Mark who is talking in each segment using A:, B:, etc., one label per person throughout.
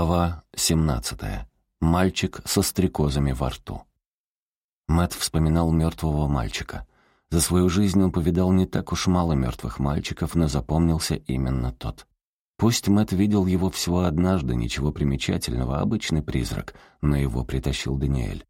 A: Глава 17. Мальчик со стрекозами во рту. Мэт вспоминал мертвого мальчика. За свою жизнь он повидал не так уж мало мертвых мальчиков, но запомнился именно тот. Пусть Мэт видел его всего однажды, ничего примечательного, обычный призрак, но его притащил Даниэль.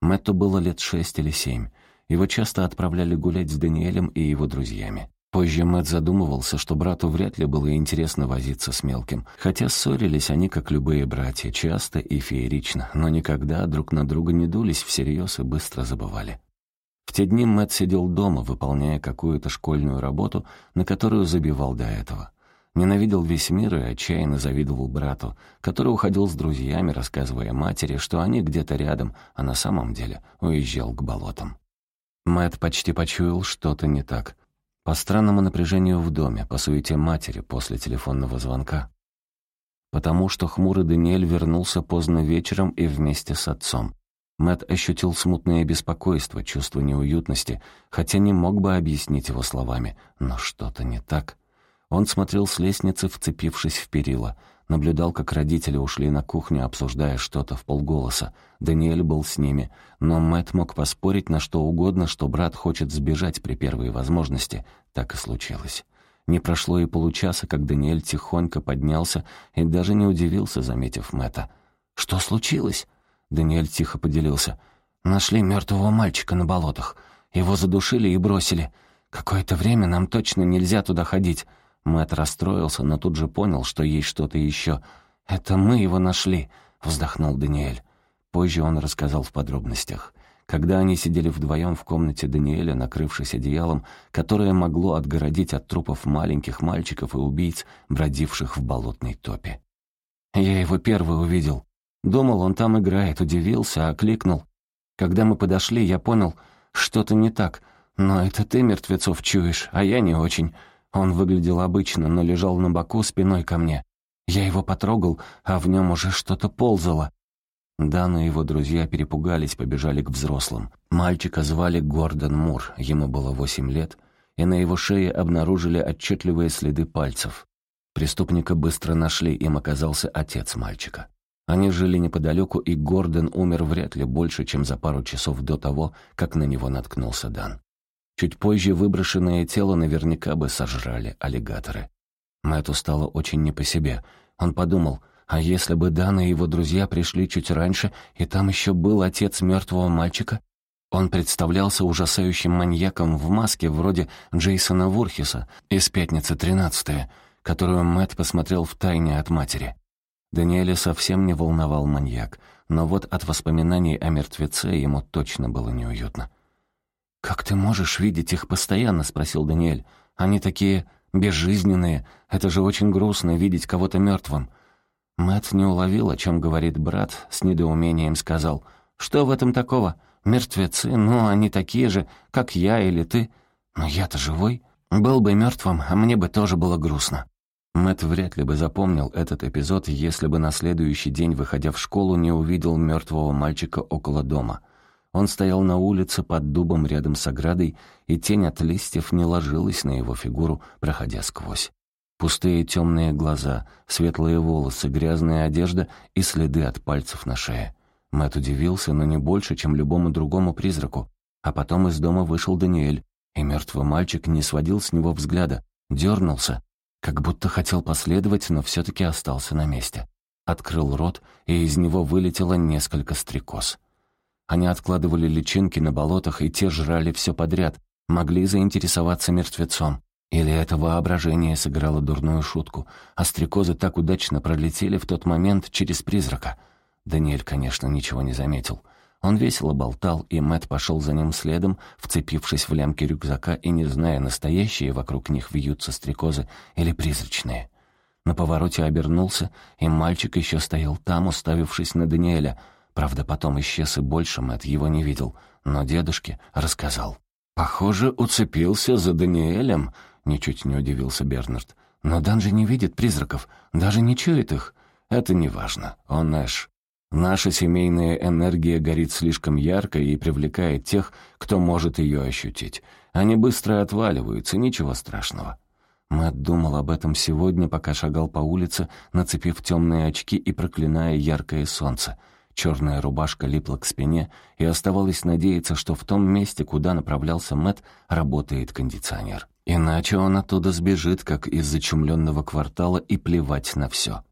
A: Мэтту было лет шесть или семь. Его часто отправляли гулять с Даниэлем и его друзьями. Позже Мэтт задумывался, что брату вряд ли было интересно возиться с мелким, хотя ссорились они, как любые братья, часто и феерично, но никогда друг на друга не дулись всерьез и быстро забывали. В те дни Мэтт сидел дома, выполняя какую-то школьную работу, на которую забивал до этого. Ненавидел весь мир и отчаянно завидовал брату, который уходил с друзьями, рассказывая матери, что они где-то рядом, а на самом деле уезжал к болотам. Мэтт почти почуял что-то не так — по странному напряжению в доме, по суете матери после телефонного звонка. Потому что хмурый Даниэль вернулся поздно вечером и вместе с отцом. Мэт ощутил смутное беспокойство, чувство неуютности, хотя не мог бы объяснить его словами, но что-то не так. Он смотрел с лестницы, вцепившись в перила — Наблюдал, как родители ушли на кухню, обсуждая что-то в полголоса. Даниэль был с ними, но Мэт мог поспорить на что угодно, что брат хочет сбежать при первой возможности. Так и случилось. Не прошло и получаса, как Даниэль тихонько поднялся и даже не удивился, заметив Мэта. «Что случилось?» Даниэль тихо поделился. «Нашли мертвого мальчика на болотах. Его задушили и бросили. Какое-то время нам точно нельзя туда ходить. Мэтт расстроился, но тут же понял, что есть что-то еще. «Это мы его нашли», — вздохнул Даниэль. Позже он рассказал в подробностях. Когда они сидели вдвоем в комнате Даниэля, накрывшись одеялом, которое могло отгородить от трупов маленьких мальчиков и убийц, бродивших в болотной топе. «Я его первый увидел. Думал, он там играет, удивился, окликнул. Когда мы подошли, я понял, что-то не так. Но это ты мертвецов чуешь, а я не очень. Он выглядел обычно, но лежал на боку спиной ко мне. Я его потрогал, а в нем уже что-то ползало. Дан и его друзья перепугались, побежали к взрослым. Мальчика звали Гордон Мур, ему было восемь лет, и на его шее обнаружили отчетливые следы пальцев. Преступника быстро нашли, им оказался отец мальчика. Они жили неподалеку, и Гордон умер вряд ли больше, чем за пару часов до того, как на него наткнулся Дан. Чуть позже выброшенное тело наверняка бы сожрали аллигаторы. Мэтту стало очень не по себе. Он подумал, а если бы Дан и его друзья пришли чуть раньше, и там еще был отец мертвого мальчика? Он представлялся ужасающим маньяком в маске вроде Джейсона Вурхиса из «Пятницы 13 которую Мэтт посмотрел в тайне от матери. Даниэля совсем не волновал маньяк, но вот от воспоминаний о мертвеце ему точно было неуютно. «Как ты можешь видеть их постоянно?» — спросил Даниэль. «Они такие безжизненные. Это же очень грустно видеть кого-то мертвым». Мэт не уловил, о чем говорит брат, с недоумением сказал. «Что в этом такого? Мертвецы, ну, они такие же, как я или ты. Но я-то живой. Был бы мертвым, а мне бы тоже было грустно». Мэт вряд ли бы запомнил этот эпизод, если бы на следующий день, выходя в школу, не увидел мертвого мальчика около дома — он стоял на улице под дубом рядом с оградой, и тень от листьев не ложилась на его фигуру, проходя сквозь. Пустые темные глаза, светлые волосы, грязная одежда и следы от пальцев на шее. Мэт удивился, но не больше, чем любому другому призраку. А потом из дома вышел Даниэль, и мертвый мальчик не сводил с него взгляда, дернулся, как будто хотел последовать, но все-таки остался на месте. Открыл рот, и из него вылетело несколько стрекоз. Они откладывали личинки на болотах, и те жрали все подряд, могли заинтересоваться мертвецом. Или это воображение сыграло дурную шутку, а стрекозы так удачно пролетели в тот момент через призрака. Даниэль, конечно, ничего не заметил. Он весело болтал, и Мэт пошел за ним следом, вцепившись в лямки рюкзака и не зная, настоящие вокруг них вьются стрекозы или призрачные. На повороте обернулся, и мальчик еще стоял там, уставившись на Даниэля — Правда, потом исчез и больше Мэтт его не видел, но дедушке рассказал. «Похоже, уцепился за Даниэлем», — ничуть не удивился Бернард. «Но Дан же не видит призраков, даже не чует их. Это не важно, он Эш. Наша семейная энергия горит слишком ярко и привлекает тех, кто может ее ощутить. Они быстро отваливаются, ничего страшного». Мэтт думал об этом сегодня, пока шагал по улице, нацепив темные очки и проклиная яркое солнце. Черная рубашка липла к спине, и оставалось надеяться, что в том месте, куда направлялся Мэтт, работает кондиционер. Иначе он оттуда сбежит, как из зачумленного квартала, и плевать на все.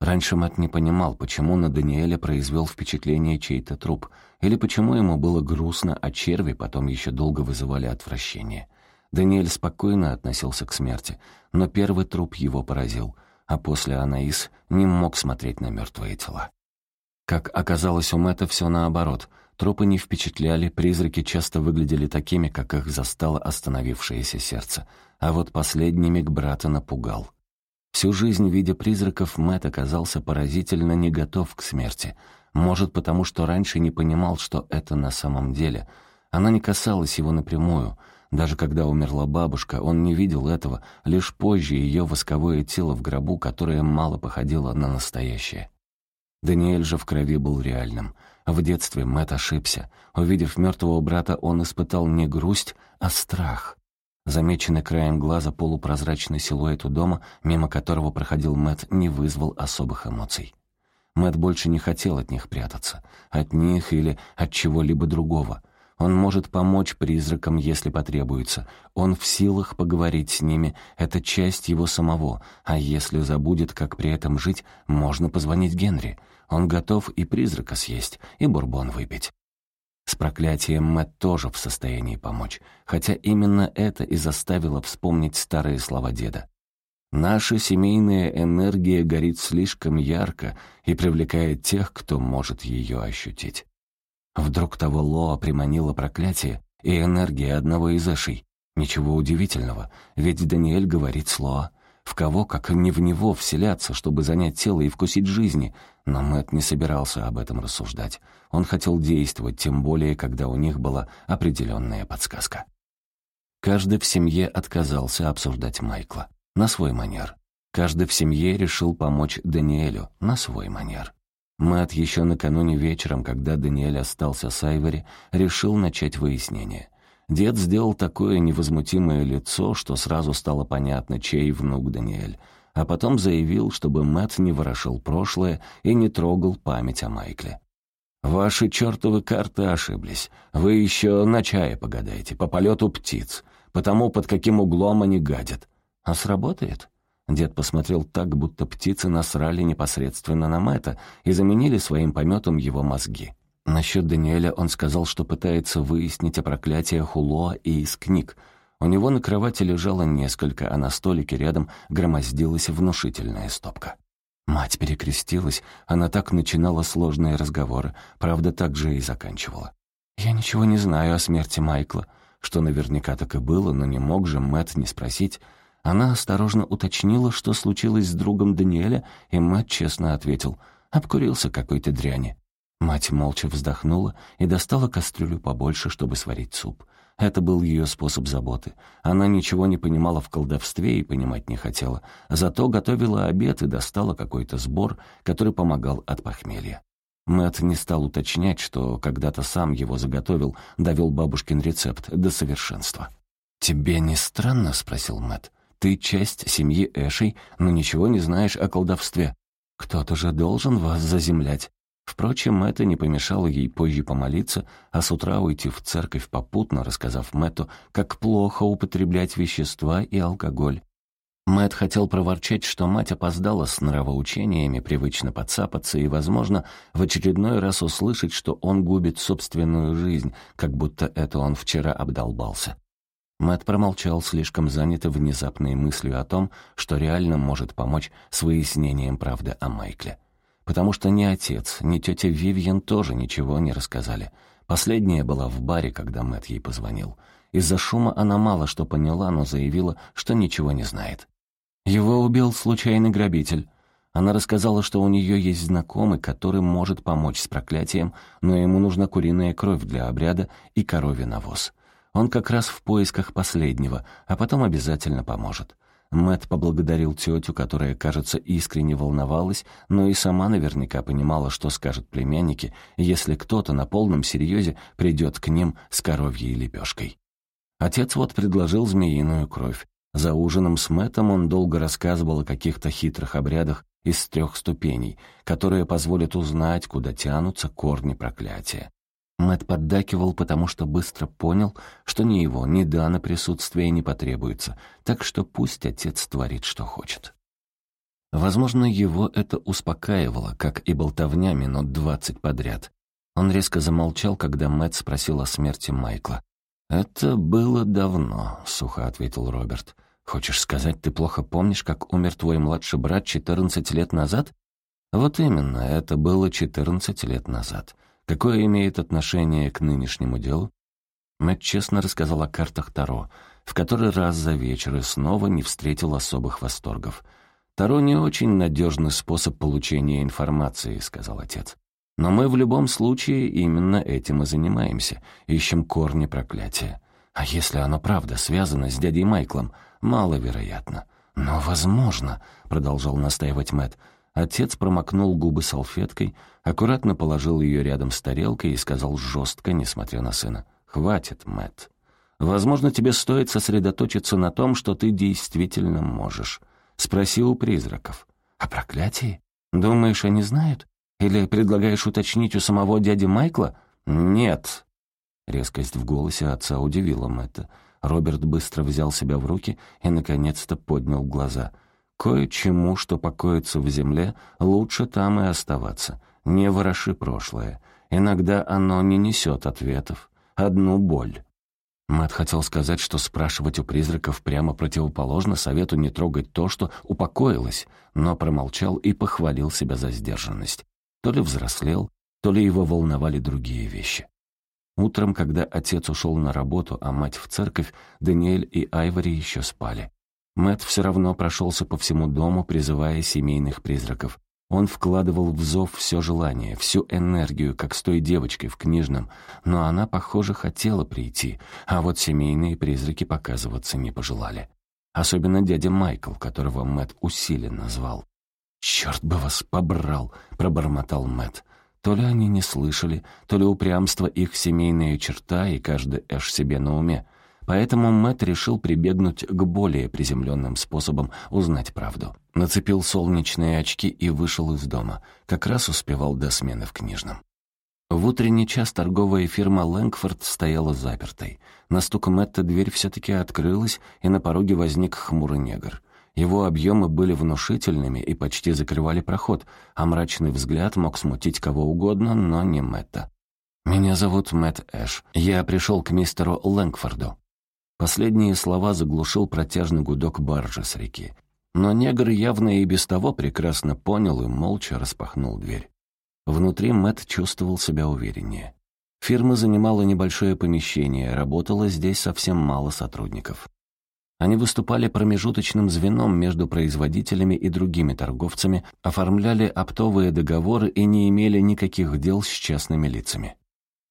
A: Раньше Мэтт не понимал, почему на Даниэля произвел впечатление чей-то труп, или почему ему было грустно, а черви потом еще долго вызывали отвращение. Даниэль спокойно относился к смерти, но первый труп его поразил, а после Анаис не мог смотреть на мертвые тела. Как оказалось, у Мэтта все наоборот. Трупы не впечатляли, призраки часто выглядели такими, как их застало остановившееся сердце. А вот последний миг брата напугал. Всю жизнь, видя призраков, Мэтт оказался поразительно не готов к смерти. Может, потому что раньше не понимал, что это на самом деле. Она не касалась его напрямую — даже когда умерла бабушка, он не видел этого, лишь позже ее восковое тело в гробу, которое мало походило на настоящее. Даниэль же в крови был реальным. В детстве Мэт ошибся. Увидев мертвого брата, он испытал не грусть, а страх. Замеченный краем глаза полупрозрачный силуэт у дома, мимо которого проходил Мэт, не вызвал особых эмоций. Мэт больше не хотел от них прятаться. От них или от чего-либо другого — он может помочь призракам, если потребуется. Он в силах поговорить с ними, это часть его самого. А если забудет, как при этом жить, можно позвонить Генри. Он готов и призрака съесть, и бурбон выпить. С проклятием Мэтт тоже в состоянии помочь, хотя именно это и заставило вспомнить старые слова деда. «Наша семейная энергия горит слишком ярко и привлекает тех, кто может ее ощутить». Вдруг того Лоа приманило проклятие и энергия одного из Эшей. Ничего удивительного, ведь Даниэль говорит с Лоа. В кого, как не в него, вселяться, чтобы занять тело и вкусить жизни? Но Мэтт не собирался об этом рассуждать. Он хотел действовать, тем более, когда у них была определенная подсказка. Каждый в семье отказался обсуждать Майкла. На свой манер. Каждый в семье решил помочь Даниэлю на свой манер. Мэтт еще накануне вечером, когда Даниэль остался с Айвори, решил начать выяснение. Дед сделал такое невозмутимое лицо, что сразу стало понятно, чей внук Даниэль, а потом заявил, чтобы Мэтт не ворошил прошлое и не трогал память о Майкле. «Ваши чертовы карты ошиблись. Вы еще на чае погадаете, по полету птиц, потому под каким углом они гадят. А сработает?» Дед посмотрел так, будто птицы насрали непосредственно на Мэтта и заменили своим пометом его мозги. Насчет Даниэля он сказал, что пытается выяснить о проклятиях Улоа и из книг. У него на кровати лежало несколько, а на столике рядом громоздилась внушительная стопка. Мать перекрестилась, она так начинала сложные разговоры, правда, так же и заканчивала. «Я ничего не знаю о смерти Майкла», что наверняка так и было, но не мог же Мэтт не спросить, она осторожно уточнила, что случилось с другом Даниэля, и мать честно ответил «Обкурился какой-то дряни». Мать молча вздохнула и достала кастрюлю побольше, чтобы сварить суп. Это был ее способ заботы. Она ничего не понимала в колдовстве и понимать не хотела. Зато готовила обед и достала какой-то сбор, который помогал от похмелья. Мэт не стал уточнять, что когда-то сам его заготовил, довел бабушкин рецепт до совершенства. «Тебе не странно?» — спросил Мэт. Ты часть семьи Эшей, но ничего не знаешь о колдовстве. Кто-то же должен вас заземлять. Впрочем, это не помешало ей позже помолиться, а с утра уйти в церковь попутно, рассказав Мэтту, как плохо употреблять вещества и алкоголь. Мэтт хотел проворчать, что мать опоздала с нравоучениями, привычно подцапаться и, возможно, в очередной раз услышать, что он губит собственную жизнь, как будто это он вчера обдолбался. Мэт промолчал, слишком занятый внезапной мыслью о том, что реально может помочь с выяснением правды о Майкле. Потому что ни отец, ни тетя Вивьен тоже ничего не рассказали. Последняя была в баре, когда Мэт ей позвонил. Из-за шума она мало что поняла, но заявила, что ничего не знает. Его убил случайный грабитель. Она рассказала, что у нее есть знакомый, который может помочь с проклятием, но ему нужна куриная кровь для обряда и коровий навоз. Он как раз в поисках последнего, а потом обязательно поможет. Мэт поблагодарил тетю, которая, кажется, искренне волновалась, но и сама наверняка понимала, что скажут племянники, если кто-то на полном серьезе придет к ним с коровьей лепешкой. Отец вот предложил змеиную кровь. За ужином с Мэттом он долго рассказывал о каких-то хитрых обрядах из трех ступеней, которые позволят узнать, куда тянутся корни проклятия. Мэт поддакивал, потому что быстро понял, что ни его, ни Дана присутствия не потребуется, так что пусть отец творит, что хочет. Возможно, его это успокаивало, как и болтовня минут двадцать подряд. Он резко замолчал, когда Мэт спросил о смерти Майкла. «Это было давно», — сухо ответил Роберт. «Хочешь сказать, ты плохо помнишь, как умер твой младший брат четырнадцать лет назад?» «Вот именно, это было четырнадцать лет назад. Какое имеет отношение к нынешнему делу?» Мэтт честно рассказал о картах Таро, в который раз за вечер и снова не встретил особых восторгов. «Таро не очень надежный способ получения информации», — сказал отец. «Но мы в любом случае именно этим и занимаемся, ищем корни проклятия. А если оно правда связано с дядей Майклом? Маловероятно». «Но возможно», — продолжал настаивать Мэтт. Отец промокнул губы салфеткой, аккуратно положил ее рядом с тарелкой и сказал жестко, несмотря на сына. «Хватит, Мэтт. Возможно, тебе стоит сосредоточиться на том, что ты действительно можешь. Спроси у призраков. О проклятии? Думаешь, они знают? Или предлагаешь уточнить у самого дяди Майкла? Нет». Резкость в голосе отца удивила Мэтта. Роберт быстро взял себя в руки и, наконец-то, поднял глаза — Кое-чему, что покоится в земле, лучше там и оставаться. Не вороши прошлое. Иногда оно не несет ответов. Одну боль. Мэтт хотел сказать, что спрашивать у призраков прямо противоположно совету не трогать то, что упокоилось, но промолчал и похвалил себя за сдержанность. То ли взрослел, то ли его волновали другие вещи. Утром, когда отец ушел на работу, а мать в церковь, Даниэль и Айвори еще спали. Мэт все равно прошелся по всему дому, призывая семейных призраков. Он вкладывал в зов все желание, всю энергию, как с той девочкой в книжном, но она, похоже, хотела прийти, а вот семейные призраки показываться не пожелали. Особенно дядя Майкл, которого Мэт усиленно звал. «Черт бы вас побрал!» — пробормотал Мэт. То ли они не слышали, то ли упрямство их семейная черта, и каждый эш себе на уме. Поэтому Мэтт решил прибегнуть к более приземленным способам узнать правду. Нацепил солнечные очки и вышел из дома. Как раз успевал до смены в книжном. В утренний час торговая фирма «Лэнгфорд» стояла запертой. На стук Мэтта дверь все-таки открылась, и на пороге возник хмурый негр. Его объемы были внушительными и почти закрывали проход, а мрачный взгляд мог смутить кого угодно, но не Мэтта. «Меня зовут Мэтт Эш. Я пришел к мистеру Лэнгфорду». Последние слова заглушил протяжный гудок баржи с реки. Но негр явно и без того прекрасно понял и молча распахнул дверь. Внутри Мэт чувствовал себя увереннее. Фирма занимала небольшое помещение, работало здесь совсем мало сотрудников. Они выступали промежуточным звеном между производителями и другими торговцами, оформляли оптовые договоры и не имели никаких дел с частными лицами.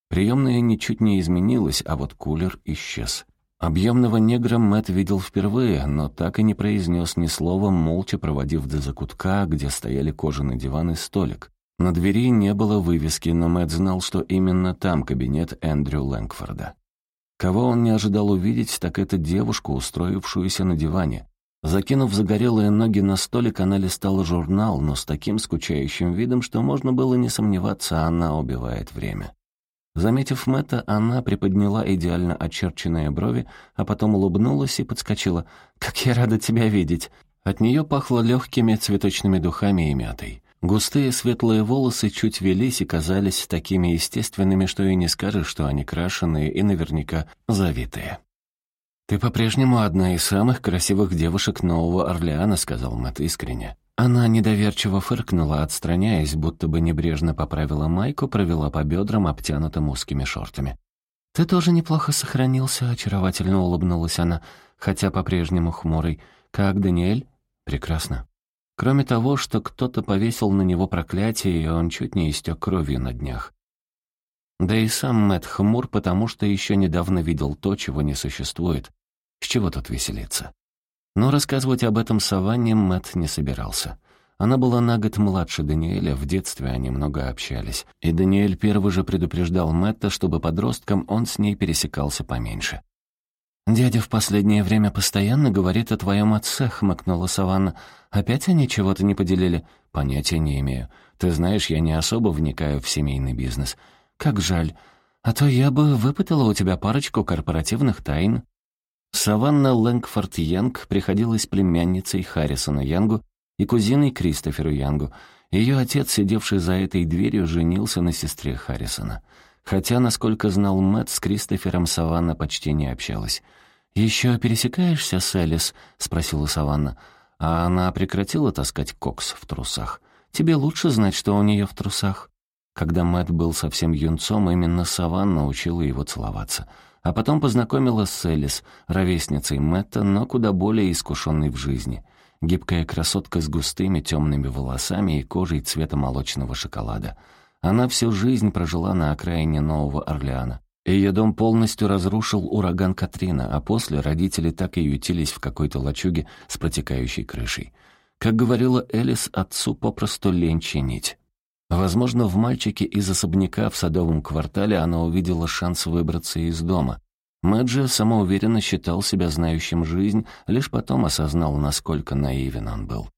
A: Приемная ничуть не изменилась, а вот кулер исчез. Объемного негра Мэт видел впервые, но так и не произнес ни слова, молча проводив до закутка, где стояли кожаный диван и столик. На двери не было вывески, но Мэт знал, что именно там кабинет Эндрю Лэнгфорда. Кого он не ожидал увидеть, так это девушку, устроившуюся на диване. Закинув загорелые ноги на столик, она листала журнал, но с таким скучающим видом, что можно было не сомневаться, она убивает время. Заметив Мэтта, она приподняла идеально очерченные брови, а потом улыбнулась и подскочила. «Как я рада тебя видеть!» От нее пахло легкими цветочными духами и мятой. Густые светлые волосы чуть велись и казались такими естественными, что и не скажешь, что они крашеные и наверняка завитые. «Ты по-прежнему одна из самых красивых девушек Нового Орлеана», — сказал Мэтт искренне. Она недоверчиво фыркнула, отстраняясь, будто бы небрежно поправила майку, провела по бедрам, обтянутым узкими шортами. «Ты тоже неплохо сохранился», — очаровательно улыбнулась она, хотя по-прежнему хмурый. «Как Даниэль?» «Прекрасно». Кроме того, что кто-то повесил на него проклятие, и он чуть не истек кровью на днях. Да и сам Мэтт хмур, потому что еще недавно видел то, чего не существует. С чего тут веселиться? Но рассказывать об этом Саванне Мэтт не собирался. Она была на год младше Даниэля, в детстве они много общались. И Даниэль первый же предупреждал Мэтта, чтобы подросткам он с ней пересекался поменьше. «Дядя в последнее время постоянно говорит о твоем отце», — хмыкнула Саванна. «Опять они чего-то не поделили?» «Понятия не имею. Ты знаешь, я не особо вникаю в семейный бизнес. Как жаль. А то я бы выпытала у тебя парочку корпоративных тайн». Саванна Лэнгфорд Янг приходилась племянницей Харрисона Янгу и кузиной Кристоферу Янгу. Ее отец, сидевший за этой дверью, женился на сестре Харрисона. Хотя, насколько знал Мэтт, с Кристофером Саванна почти не общалась. «Еще пересекаешься с Элис?» — спросила Саванна. А она прекратила таскать кокс в трусах. «Тебе лучше знать, что у нее в трусах». Когда Мэтт был совсем юнцом, именно Саванна учила его целоваться — а потом познакомила с Элис, ровесницей Мэтта, но куда более искушенной в жизни. Гибкая красотка с густыми темными волосами и кожей цвета молочного шоколада. Она всю жизнь прожила на окраине Нового Орлеана. Ее дом полностью разрушил ураган Катрина, а после родители так и ютились в какой-то лачуге с протекающей крышей. Как говорила Элис, отцу попросту лень чинить. Возможно, в мальчике из особняка в садовом квартале она увидела шанс выбраться из дома. Мэджи самоуверенно считал себя знающим жизнь, лишь потом осознал, насколько наивен он был.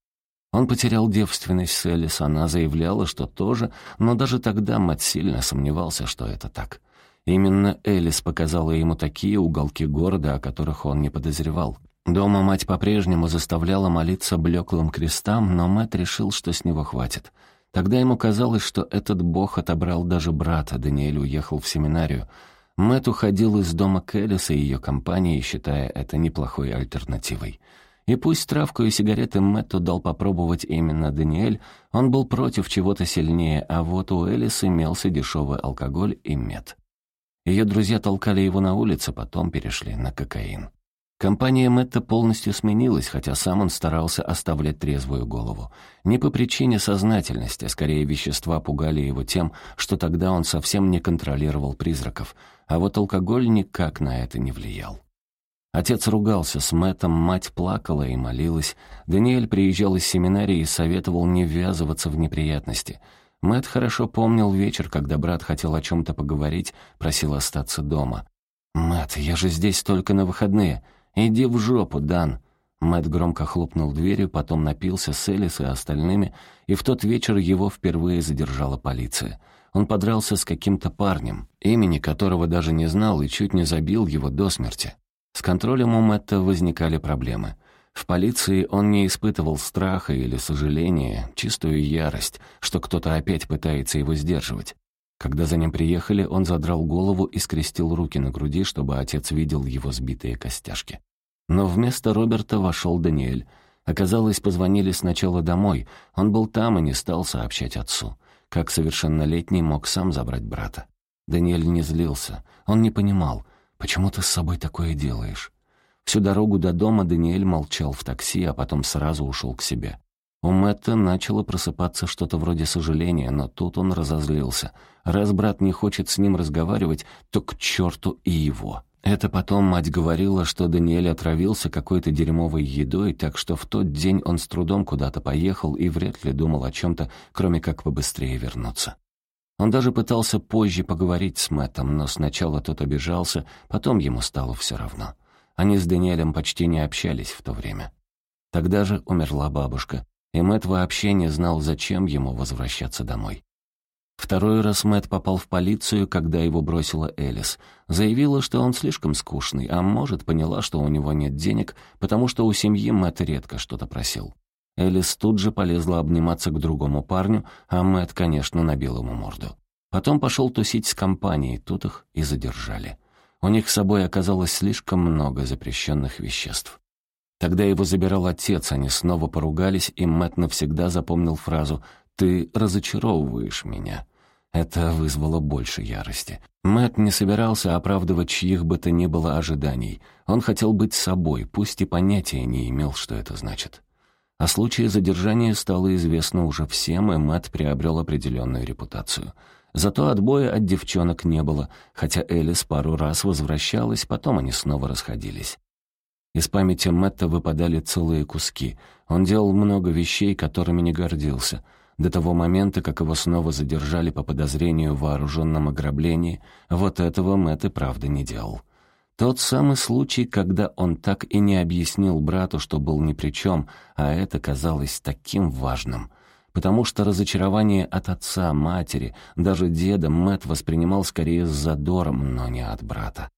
A: Он потерял девственность с Элис, она заявляла, что тоже, но даже тогда Мэтт сильно сомневался, что это так. Именно Элис показала ему такие уголки города, о которых он не подозревал. Дома мать по-прежнему заставляла молиться блеклым крестам, но Мэтт решил, что с него хватит — Тогда ему казалось, что этот бог отобрал даже брата, Даниэль уехал в семинарию. Мэтт уходил из дома Кэллиса и ее компании, считая это неплохой альтернативой. И пусть травку и сигареты Мэтту дал попробовать именно Даниэль, он был против чего-то сильнее, а вот у Элис имелся дешевый алкоголь и мед. Ее друзья толкали его на улице, потом перешли на кокаин. Компания Мэтта полностью сменилась, хотя сам он старался оставлять трезвую голову. Не по причине сознательности, а скорее вещества пугали его тем, что тогда он совсем не контролировал призраков, а вот алкоголь никак на это не влиял. Отец ругался с Мэттом, мать плакала и молилась. Даниэль приезжал из семинарии и советовал не ввязываться в неприятности. Мэтт хорошо помнил вечер, когда брат хотел о чем-то поговорить, просил остаться дома. «Мэтт, я же здесь только на выходные. «Иди в жопу, Дан!» Мэтт громко хлопнул дверью, потом напился с Элис и остальными, и в тот вечер его впервые задержала полиция. Он подрался с каким-то парнем, имени которого даже не знал и чуть не забил его до смерти. С контролем у Мэтта возникали проблемы. В полиции он не испытывал страха или сожаления, чистую ярость, что кто-то опять пытается его сдерживать. Когда за ним приехали, он задрал голову и скрестил руки на груди, чтобы отец видел его сбитые костяшки. Но вместо Роберта вошел Даниэль. Оказалось, позвонили сначала домой. Он был там и не стал сообщать отцу. Как совершеннолетний мог сам забрать брата. Даниэль не злился. Он не понимал, почему ты с собой такое делаешь. Всю дорогу до дома Даниэль молчал в такси, а потом сразу ушел к себе. У Мэтта начало просыпаться что-то вроде сожаления, но тут он разозлился. Раз брат не хочет с ним разговаривать, то к черту и его. Это потом мать говорила, что Даниэль отравился какой-то дерьмовой едой, так что в тот день он с трудом куда-то поехал и вряд ли думал о чем-то, кроме как побыстрее вернуться. Он даже пытался позже поговорить с Мэттом, но сначала тот обижался, потом ему стало все равно. Они с Даниэлем почти не общались в то время. Тогда же умерла бабушка, и Мэтт вообще не знал, зачем ему возвращаться домой. Второй раз Мэтт попал в полицию, когда его бросила Элис. Заявила, что он слишком скучный, а может, поняла, что у него нет денег, потому что у семьи Мэтт редко что-то просил. Элис тут же полезла обниматься к другому парню, а Мэтт, конечно, набил ему морду. Потом пошел тусить с компанией, тут их и задержали. У них с собой оказалось слишком много запрещенных веществ. Тогда его забирал отец, они снова поругались, и Мэтт навсегда запомнил фразу «Ты разочаровываешь меня». Это вызвало больше ярости. Мэт не собирался оправдывать чьих бы то ни было ожиданий. Он хотел быть собой, пусть и понятия не имел, что это значит. О случае задержания стало известно уже всем, и Мэт приобрел определенную репутацию. Зато отбоя от девчонок не было, хотя Элис пару раз возвращалась, потом они снова расходились. Из памяти Мэтта выпадали целые куски. Он делал много вещей, которыми не гордился — до того момента, как его снова задержали по подозрению в вооруженном ограблении, вот этого Мэтт и правда не делал. Тот самый случай, когда он так и не объяснил брату, что был ни при чем, а это казалось таким важным. Потому что разочарование от отца, матери, даже деда Мэт воспринимал скорее с задором, но не от брата.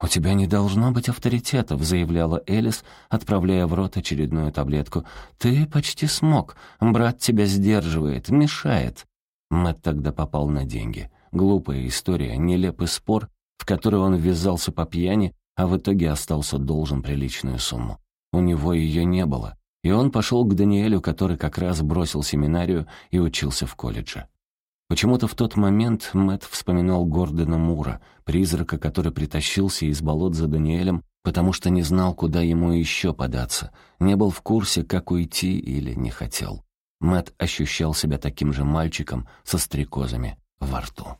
A: «У тебя не должно быть авторитетов», — заявляла Элис, отправляя в рот очередную таблетку. «Ты почти смог. Брат тебя сдерживает, мешает». Мэтт тогда попал на деньги. Глупая история, нелепый спор, в который он ввязался по пьяни, а в итоге остался должен приличную сумму. У него ее не было, и он пошел к Даниэлю, который как раз бросил семинарию и учился в колледже. Почему-то в тот момент Мэт вспоминал Гордона Мура, призрака, который притащился из болот за Даниэлем, потому что не знал, куда ему еще податься, не был в курсе, как уйти или не хотел. Мэт ощущал себя таким же мальчиком со стрекозами во рту.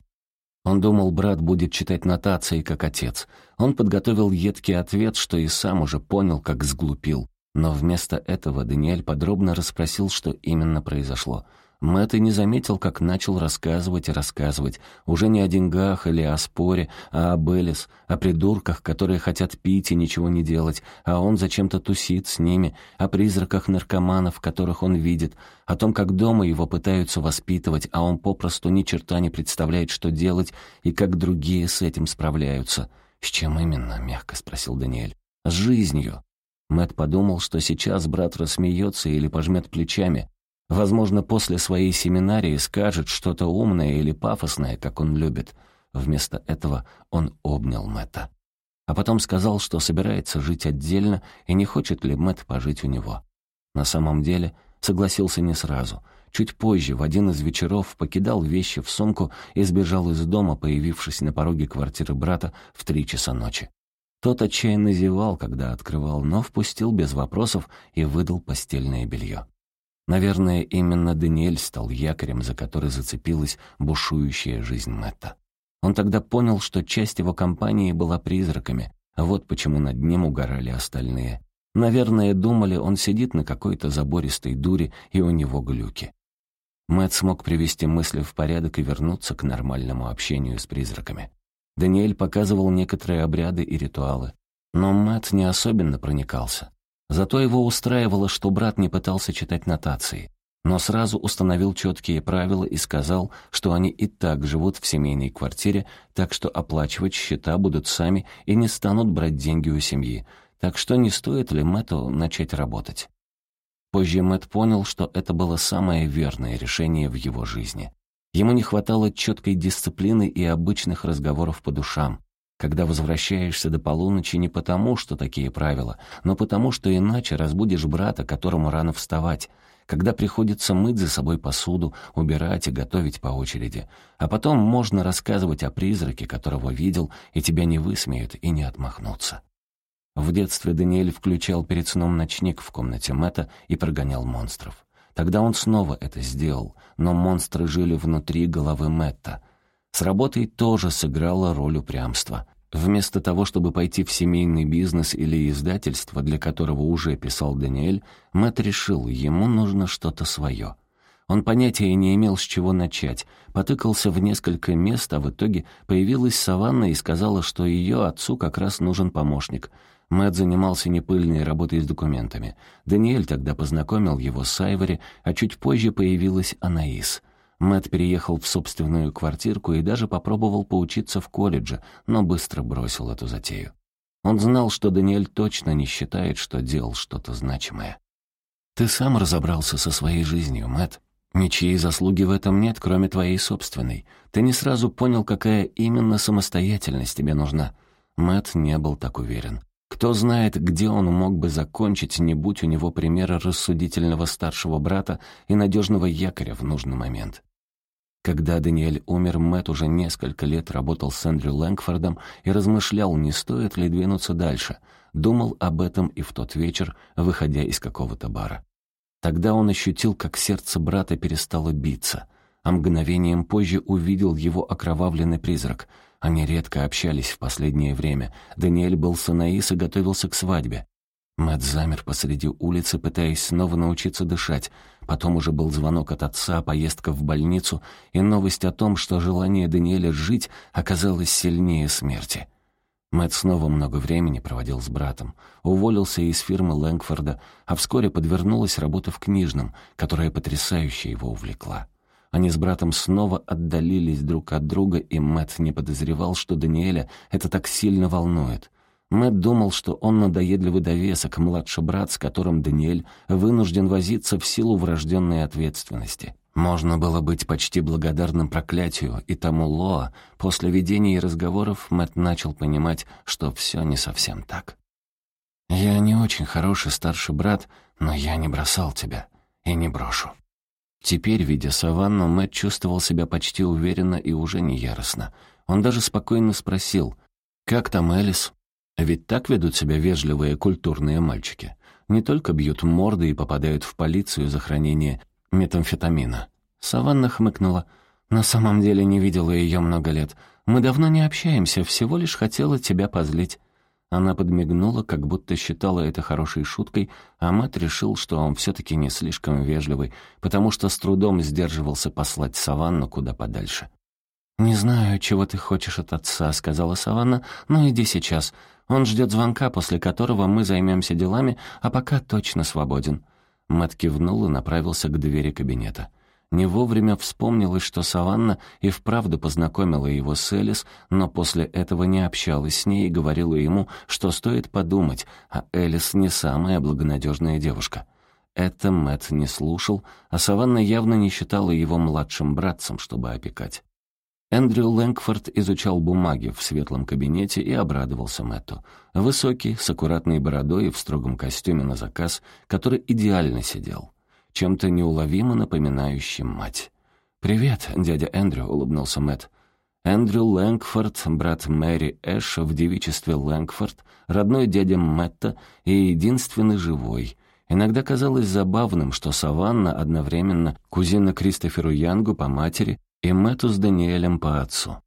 A: Он думал, брат будет читать нотации, как отец. Он подготовил едкий ответ, что и сам уже понял, как сглупил. Но вместо этого Даниэль подробно расспросил, что именно произошло — Мэтт и не заметил, как начал рассказывать и рассказывать. Уже не о деньгах или о споре, а об Элис, о придурках, которые хотят пить и ничего не делать, а он зачем-то тусит с ними, о призраках наркоманов, которых он видит, о том, как дома его пытаются воспитывать, а он попросту ни черта не представляет, что делать, и как другие с этим справляются. «С чем именно?» — мягко спросил Даниэль. «С жизнью». Мэт подумал, что сейчас брат рассмеется или пожмет плечами, Возможно, после своей семинарии скажет что-то умное или пафосное, как он любит. Вместо этого он обнял Мэтта. А потом сказал, что собирается жить отдельно и не хочет ли Мэтт пожить у него. На самом деле согласился не сразу. Чуть позже, в один из вечеров, покидал вещи в сумку и сбежал из дома, появившись на пороге квартиры брата в три часа ночи. Тот отчаянно зевал, когда открывал, но впустил без вопросов и выдал постельное белье. Наверное, именно Даниэль стал якорем, за который зацепилась бушующая жизнь Мэтта. Он тогда понял, что часть его компании была призраками, а вот почему над ним угорали остальные. Наверное, думали, он сидит на какой-то забористой дуре, и у него глюки. Мэтт смог привести мысли в порядок и вернуться к нормальному общению с призраками. Даниэль показывал некоторые обряды и ритуалы, но Мэтт не особенно проникался. Зато его устраивало, что брат не пытался читать нотации, но сразу установил четкие правила и сказал, что они и так живут в семейной квартире, так что оплачивать счета будут сами и не станут брать деньги у семьи, так что не стоит ли Мэтту начать работать. Позже Мэтт понял, что это было самое верное решение в его жизни. Ему не хватало четкой дисциплины и обычных разговоров по душам когда возвращаешься до полуночи не потому, что такие правила, но потому, что иначе разбудишь брата, которому рано вставать, когда приходится мыть за собой посуду, убирать и готовить по очереди. А потом можно рассказывать о призраке, которого видел, и тебя не высмеют и не отмахнутся. В детстве Даниэль включал перед сном ночник в комнате Мэтта и прогонял монстров. Тогда он снова это сделал, но монстры жили внутри головы Мэтта — с работой тоже сыграла роль упрямства. Вместо того, чтобы пойти в семейный бизнес или издательство, для которого уже писал Даниэль, Мэтт решил, ему нужно что-то свое. Он понятия не имел, с чего начать, потыкался в несколько мест, а в итоге появилась Саванна и сказала, что ее отцу как раз нужен помощник. Мэтт занимался непыльной работой с документами. Даниэль тогда познакомил его с Айвори, а чуть позже появилась Анаис — Мэт переехал в собственную квартирку и даже попробовал поучиться в колледже, но быстро бросил эту затею. Он знал, что Даниэль точно не считает, что делал что-то значимое. «Ты сам разобрался со своей жизнью, Мэт. Ничьей заслуги в этом нет, кроме твоей собственной. Ты не сразу понял, какая именно самостоятельность тебе нужна». Мэт не был так уверен. Кто знает, где он мог бы закончить, не будь у него примера рассудительного старшего брата и надежного якоря в нужный момент. Когда Даниэль умер, Мэтт уже несколько лет работал с Эндрю Лэнгфордом и размышлял, не стоит ли двинуться дальше. Думал об этом и в тот вечер, выходя из какого-то бара. Тогда он ощутил, как сердце брата перестало биться, а мгновением позже увидел его окровавленный призрак. Они редко общались в последнее время. Даниэль был с Анаис и готовился к свадьбе. Мэтт замер посреди улицы, пытаясь снова научиться дышать. Потом уже был звонок от отца, поездка в больницу и новость о том, что желание Даниэля жить оказалось сильнее смерти. Мэтт снова много времени проводил с братом, уволился из фирмы Лэнгфорда, а вскоре подвернулась работа в книжном, которая потрясающе его увлекла. Они с братом снова отдалились друг от друга, и Мэтт не подозревал, что Даниэля это так сильно волнует. Мэтт думал, что он надоедливый довесок, младший брат, с которым Даниэль вынужден возиться в силу врожденной ответственности. Можно было быть почти благодарным проклятию и тому Лоа. После видений и разговоров Мэтт начал понимать, что все не совсем так. «Я не очень хороший старший брат, но я не бросал тебя и не брошу». Теперь, видя саванну, Мэтт чувствовал себя почти уверенно и уже не яростно. Он даже спокойно спросил, «Как там Элис?» Ведь так ведут себя вежливые культурные мальчики. Не только бьют морды и попадают в полицию за хранение метамфетамина. Саванна хмыкнула. «На самом деле не видела ее много лет. Мы давно не общаемся, всего лишь хотела тебя позлить». Она подмигнула, как будто считала это хорошей шуткой, а Мэтт решил, что он все-таки не слишком вежливый, потому что с трудом сдерживался послать Саванну куда подальше. «Не знаю, чего ты хочешь от отца», — сказала Саванна, — «но иди сейчас. Он ждет звонка, после которого мы займемся делами, а пока точно свободен». Мэтт кивнул и направился к двери кабинета. Не вовремя вспомнилось, что Саванна и вправду познакомила его с Элис, но после этого не общалась с ней и говорила ему, что стоит подумать, а Элис не самая благонадежная девушка. Это Мэтт не слушал, а Саванна явно не считала его младшим братцем, чтобы опекать. Эндрю Лэнгфорд изучал бумаги в светлом кабинете и обрадовался Мэтту. Высокий, с аккуратной бородой и в строгом костюме на заказ, который идеально сидел. Чем-то неуловимо напоминающим мать. «Привет, дядя Эндрю», — улыбнулся Мэтт. Эндрю Лэнгфорд, брат Мэри Эш в девичестве Лэнгфорд, родной дядя Мэтта и единственный живой — Иногда казалось забавным, что Саванна одновременно кузина Кристоферу Янгу по матери и Мэтту с Даниэлем по отцу.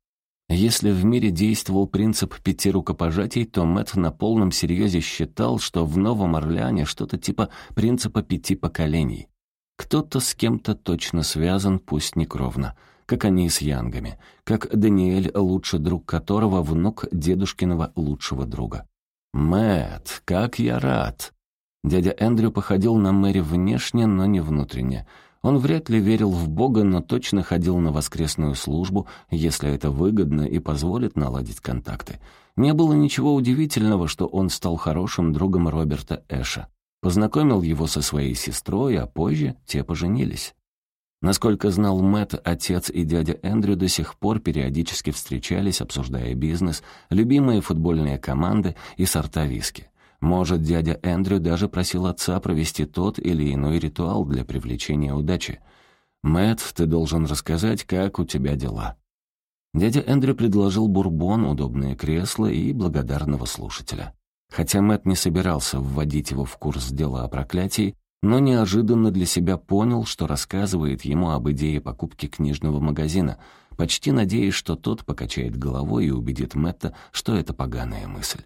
A: Если в мире действовал принцип пяти рукопожатий, то Мэтт на полном серьезе считал, что в Новом Орлеане что-то типа принципа пяти поколений. Кто-то с кем-то точно связан, пусть не кровно, как они с Янгами, как Даниэль, лучший друг которого внук дедушкиного лучшего друга. Мэтт, как я рад!» Дядя Эндрю походил на Мэри внешне, но не внутренне — он вряд ли верил в Бога, но точно ходил на воскресную службу, если это выгодно и позволит наладить контакты. Не было ничего удивительного, что он стал хорошим другом Роберта Эша. Познакомил его со своей сестрой, а позже те поженились. Насколько знал Мэтт, отец и дядя Эндрю до сих пор периодически встречались, обсуждая бизнес, любимые футбольные команды и сорта виски. Может, дядя Эндрю даже просил отца провести тот или иной ритуал для привлечения удачи. Мэтт, ты должен рассказать, как у тебя дела». Дядя Эндрю предложил бурбон, удобное кресло и благодарного слушателя. Хотя Мэтт не собирался вводить его в курс дела о проклятии, но неожиданно для себя понял, что рассказывает ему об идее покупки книжного магазина, почти надеясь, что тот покачает головой и убедит Мэтта, что это поганая мысль.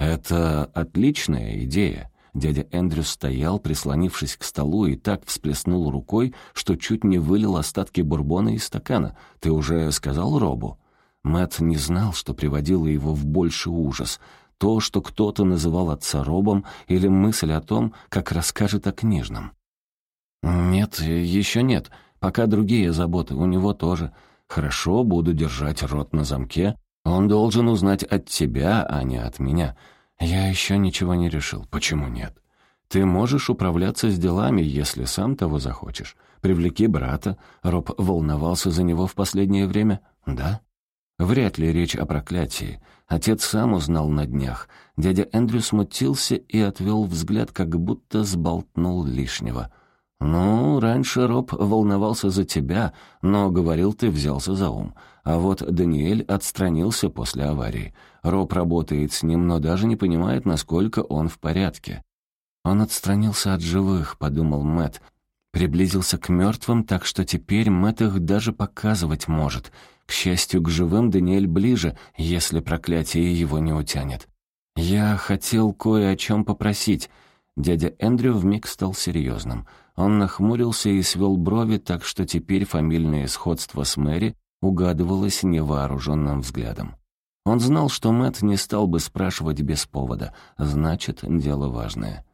A: «Это отличная идея». Дядя Эндрю стоял, прислонившись к столу, и так всплеснул рукой, что чуть не вылил остатки бурбона из стакана. «Ты уже сказал Робу?» Мэт не знал, что приводило его в больший ужас. То, что кто-то называл отца Робом, или мысль о том, как расскажет о книжном. «Нет, еще нет. Пока другие заботы, у него тоже. Хорошо, буду держать рот на замке, он должен узнать от тебя, а не от меня. Я еще ничего не решил. Почему нет? Ты можешь управляться с делами, если сам того захочешь. Привлеки брата. Роб волновался за него в последнее время. Да? Вряд ли речь о проклятии. Отец сам узнал на днях. Дядя Эндрю смутился и отвел взгляд, как будто сболтнул лишнего. «Ну, раньше Роб волновался за тебя, но, говорил, ты взялся за ум. А вот Даниэль отстранился после аварии. Роб работает с ним, но даже не понимает, насколько он в порядке. «Он отстранился от живых», — подумал Мэт. Приблизился к мертвым, так что теперь Мэт их даже показывать может. К счастью, к живым Даниэль ближе, если проклятие его не утянет. «Я хотел кое о чем попросить». Дядя Эндрю вмиг стал серьезным. Он нахмурился и свел брови, так что теперь фамильное сходство с Мэри угадывалось невооруженным взглядом. Он знал, что Мэт не стал бы спрашивать без повода. Значит, дело важное.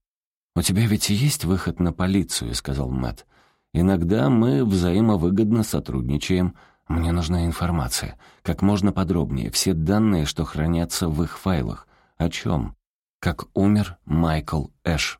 A: «У тебя ведь есть выход на полицию», — сказал Мэт. «Иногда мы взаимовыгодно сотрудничаем. Мне нужна информация. Как можно подробнее. Все данные, что хранятся в их файлах. О чем? Как умер Майкл Эш».